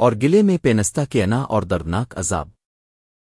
اور گلے میں پینستہ کے انا اور دردناک عذاب۔